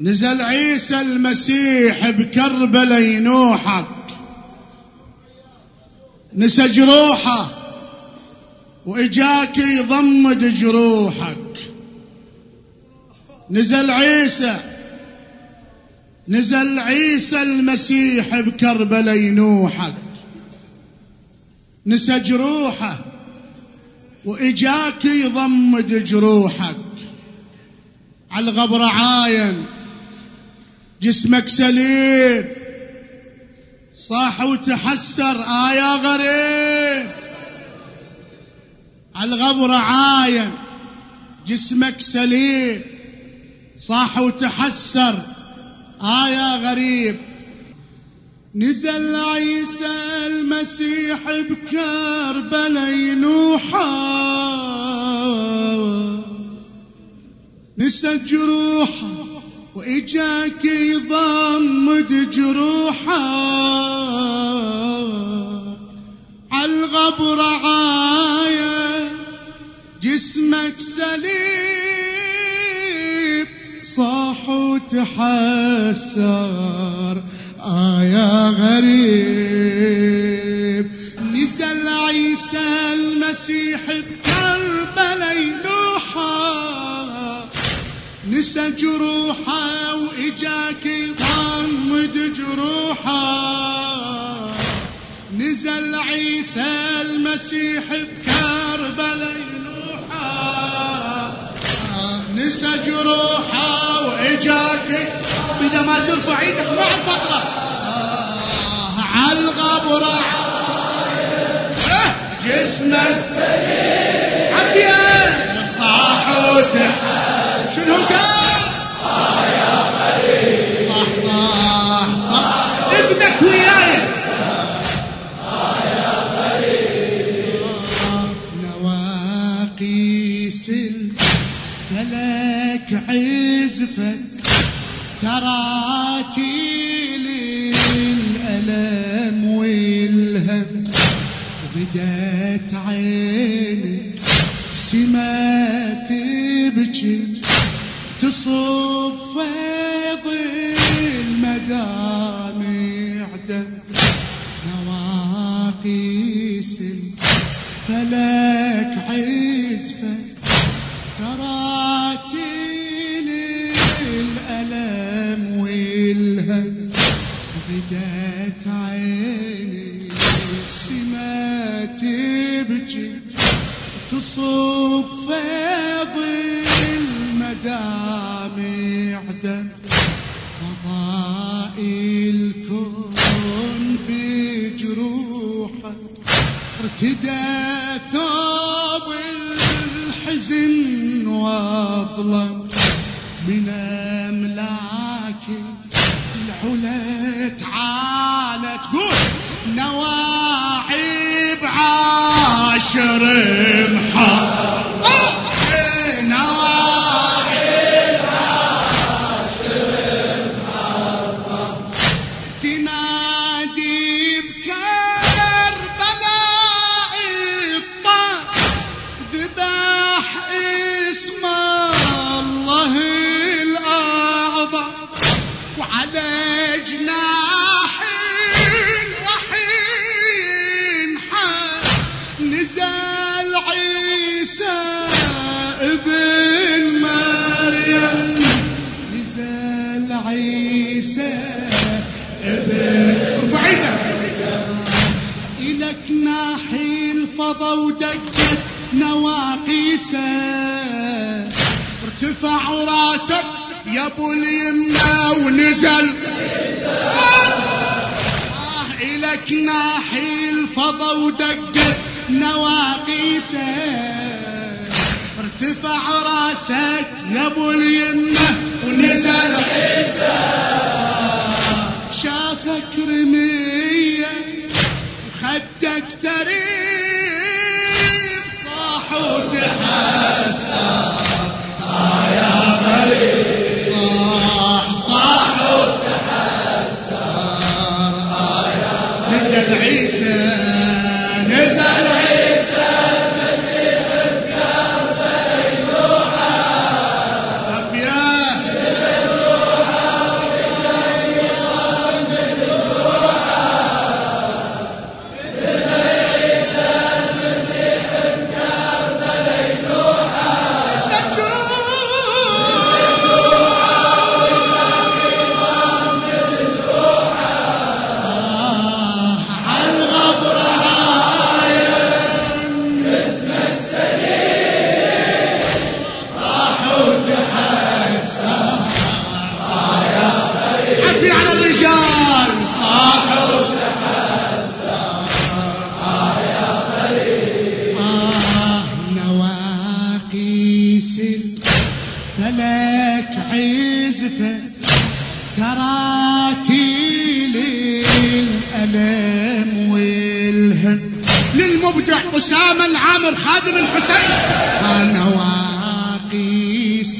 نزل عيسى المسيح بكربلاء ينوحك نسى جروحه وإجاك يضمد جروحك. نزل عيسى نزل عيسى المسيح بكربلاء ينوحك نسى جروحه وإجاك يضمد جروحك. على الغبر عاين جسمك سليم. صاح وتحسر آه يا غريب. على الغبر عاين جسمك سليم. صاح وتحسر آه يا غريب. نزل عيسى المسيح بكربلاء ينوحا نسى جروحه وإجاك يضمد جروحه عالغبر عاية جسمك سليم صاح وتحسر آه يا غريب نزل عيسى المسيح بكربلاء نسى جروحه واجاك يضمد جروحه نزل عيسى المسيح بكربلاء ينوحا نسى جروحه واجاك بدأ ما ترفع إيدك آه على الغبرة آه جسمك عبيان صاح وتحت شنو قال؟ صح صح صح. ابنك وياي. نواقيس الفلك عزفت تراتيل الألم والهم. بدت عيني سما تبكي تصب فيض من عيسى ابن ارفع إلك ناحي الفضا ودقت نواقيسه ارتفع راسك يا أبو اليمنى ونزل. آه إلك ناحي الفضا ودقت نواقيسه ارتفع راسك يا أبو اليمنى ونزل شافك رمية وخدك تريب صاح وتحسر. آه يا غريب صاح صاح وتحسر. آه يا نزل عيسى نزل عيسى. فلك عزفة تراتيل الألم والهم للمبدع أسامة العامر خادم الحسين. أنا واقيس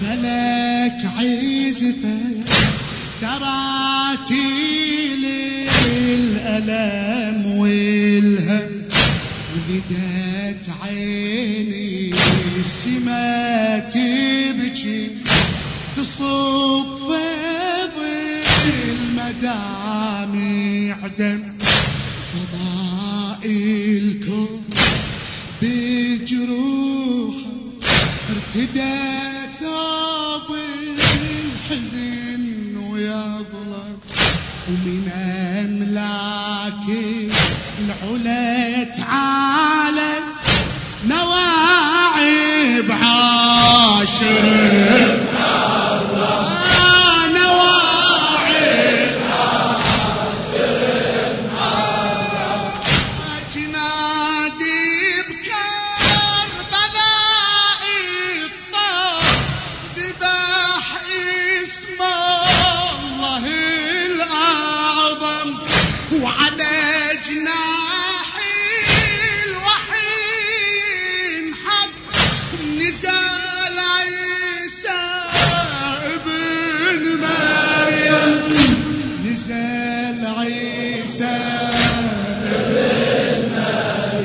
فلك عزفة تراتيل ارتدى ثوب الحزن ويظلم ومن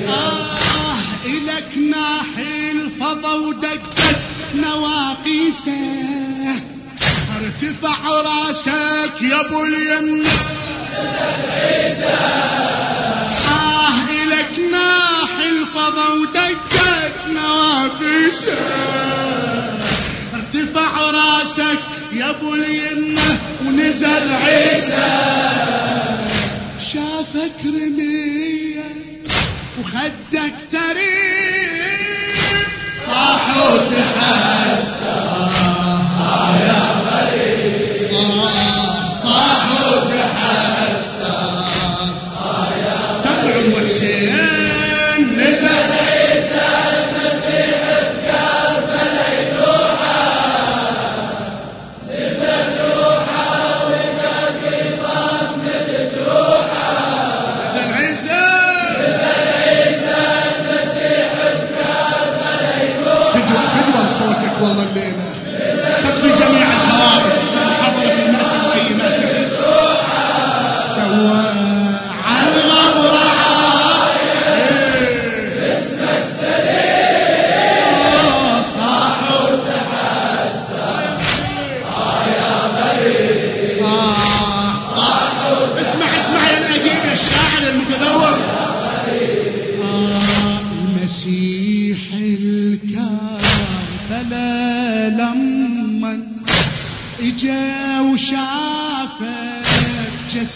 آه إلك ناحي الفضا ودقت نواقيسه ارتفع راسك يا ابو اليمنى آه إلك ناحي الفضا ودقت نواقيسه ارتفع راسك يا ابو اليمنى ونزل عيسى. شافك رمية وخدك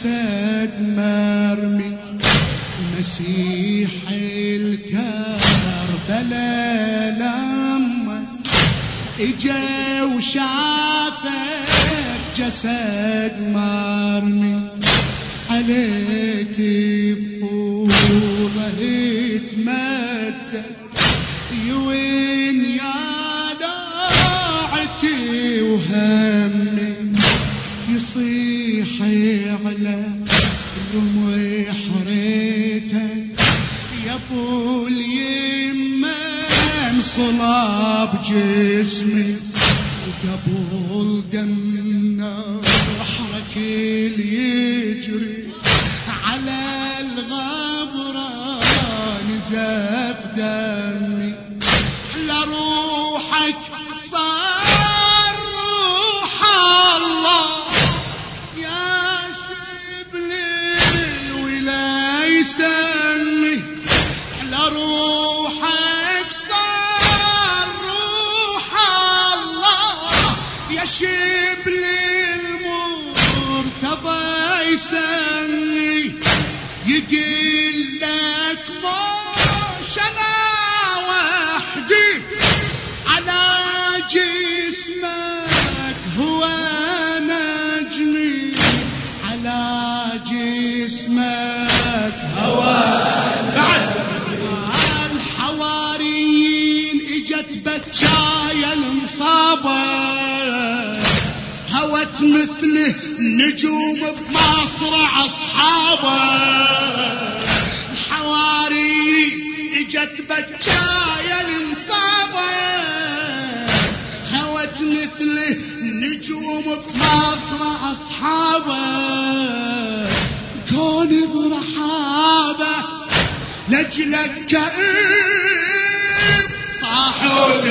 جسد مرمي. المسيح الكربلاء لما إجا وشافك جسد مرمي. عليك بطوله يتمدد يوين يصيح على رمي حريتك يا ابو اليمه انصلاب جسمي وقبل دمنا حرك يجري. على الغبرة نزف جسمك هو نجمي على جسمك. هوى بعد. الحواريين إجت بكاية المصابة. هوت مثله نجوم بمصرع أصحابه. الحواري إجت بكاية المصابة. نجوم بلاط مع أصحابه كون برحابة لجلك كئيب صاحوا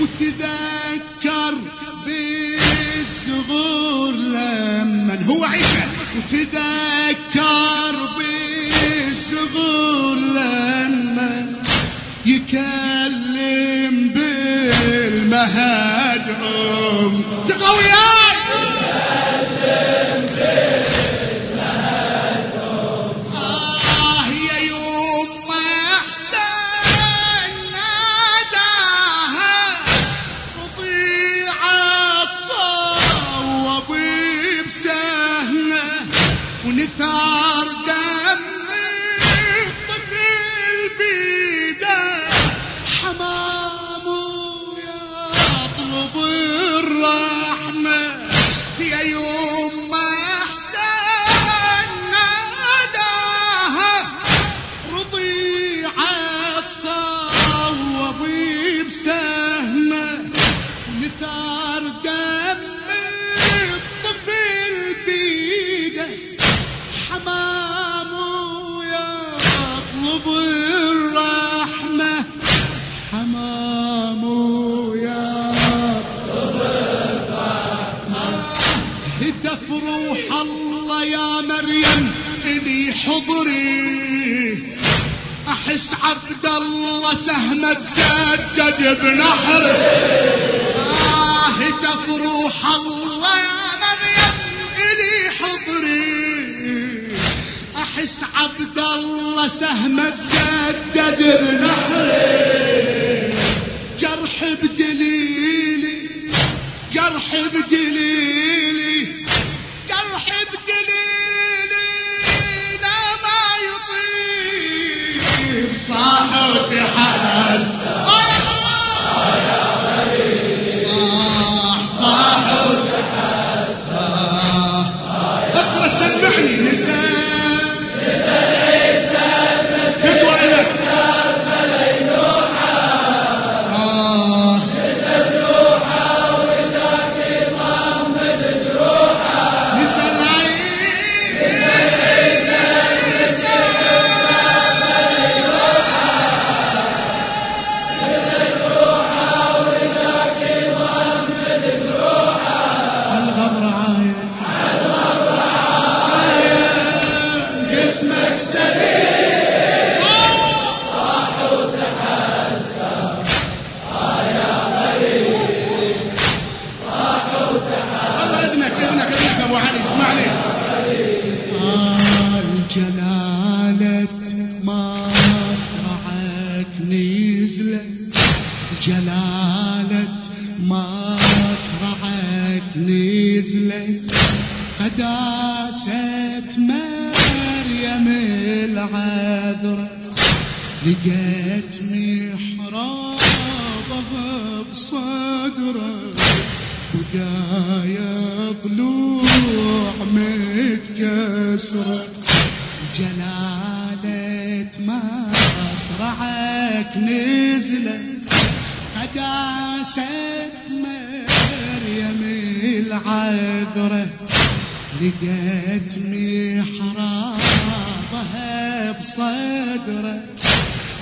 وتذكر بالصغور لمن هو عيشه. وتذكر بالصغور لمن يكلم بالمهد تقرأ وياه احس عبد الله سهمه تسدد بنحري جرح بدي قداسة مريم العذرة لقيت محرابها بصدره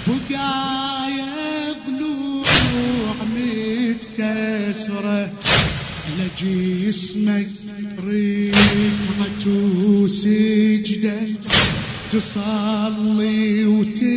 بقايا ضلوع متكسره لجسمك ركعة وسجدة تصلي وتهمس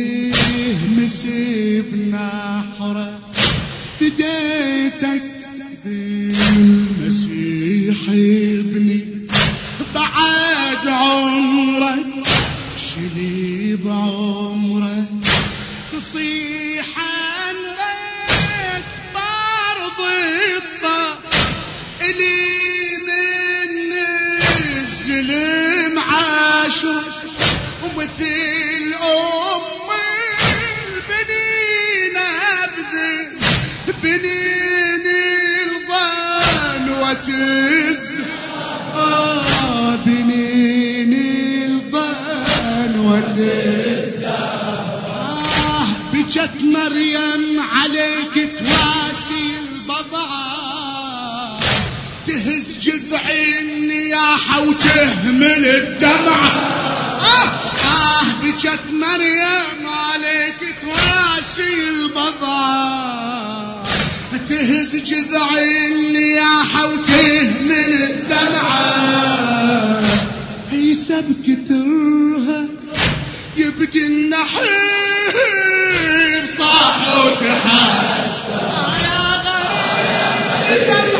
جذع النياحة وتهمل الدمعة آه, آه بجت مريم عليك تواسي البضعة تهز جذع النياحة وتهمل الدمعة عيسى بكترها يبكي النحير صاح وتحس يا غريب.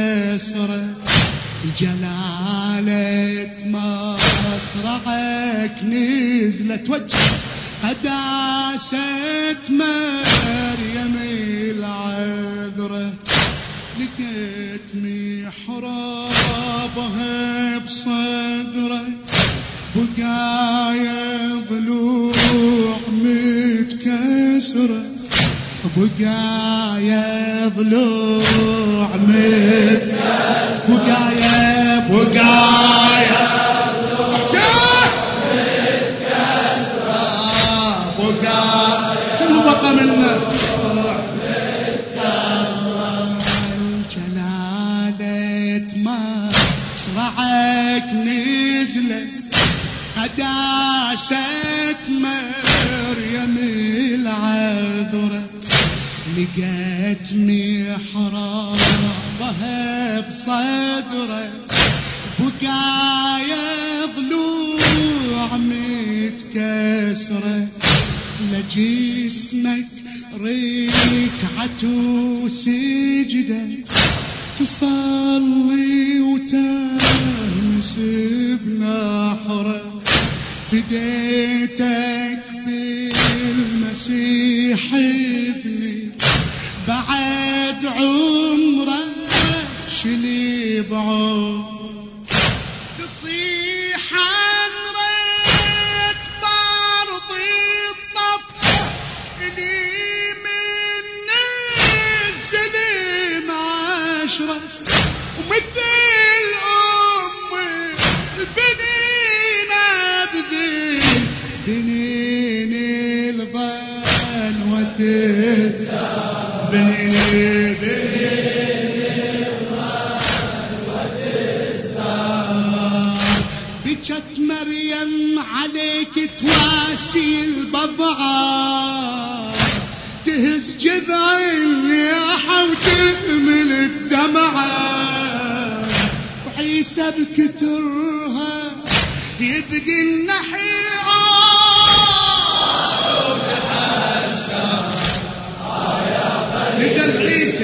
متكسره جلالة مصرعك نزلت وجه قداسة مريم العذرة. لقيت محرابها بصدرة. بقايا ضلوع متكسرة. بقايا ضلوع مت بقايا بقايا شنو بقى منا جلالة مصرعك نزلت لقيت محرابها بصدره بقايا ضلوع متكسرة. لجسمك ركعة وسجدة تصلي وتهمس بنحره فديتك بالمسيح ابني بعد عمره شلي بعمره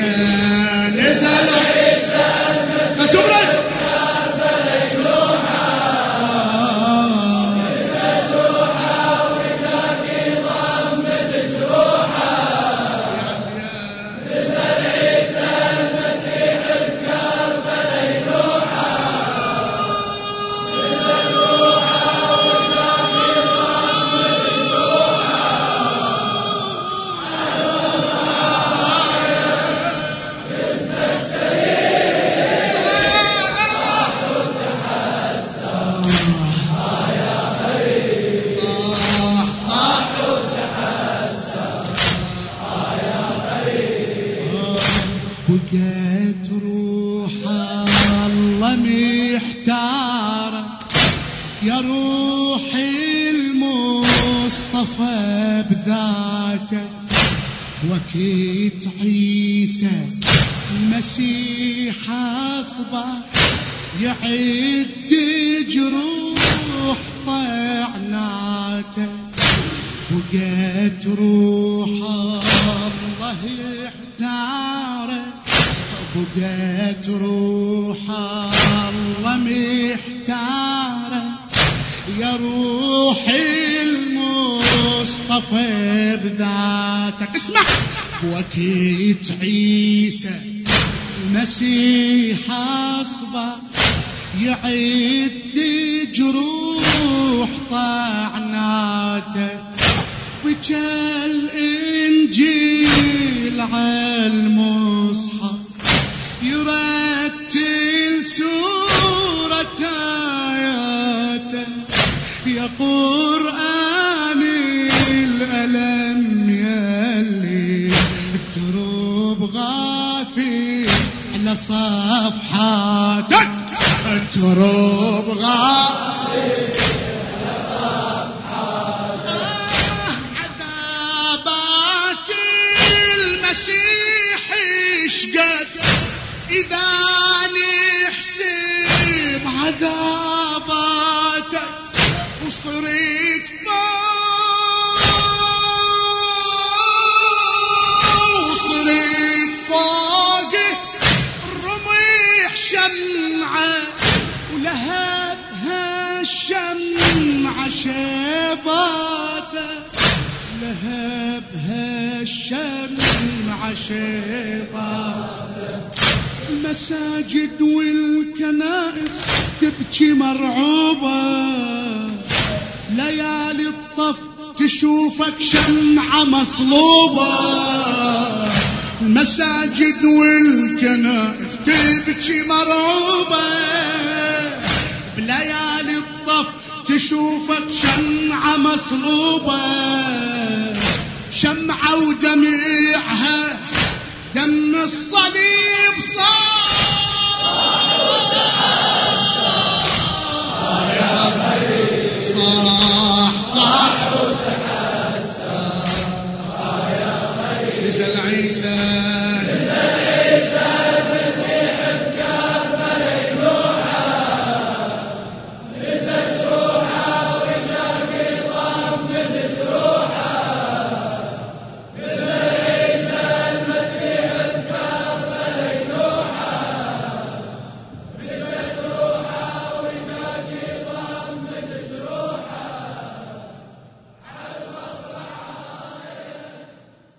عيسى بقيت روح الله محتارة يا روح المصطفى بذاته وكيت عيسى المسيح أصبح. يعد جروح طعناته وقيت روح الله بقيت روح الله محتارة. يا روح المصطفى بذاتك. اسمع. وكيت عيسى المسيح أصبح. يعد جروح طعناته. وجال إنجيل على سورة آياته يا قرآن الألم يلي الدروب غافي على صفحاتك. الدروب غافي. الشمعة شيباته لهبها الشمعة شيباته المساجد والكنائس تبكي مرعوبة. ليالي الطف تشوفك شمعة مصلوبة. المساجد والكنائس تبكي مرعوبة. تشوفك شمعة مصلوبة شمعة ودميعها دم الصليب.